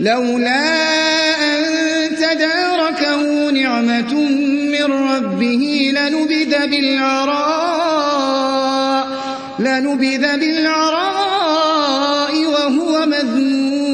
لولا أن تداركه نعمة من ربه لنبذ بالعراء, لنبذ بالعراء وهو مذموم.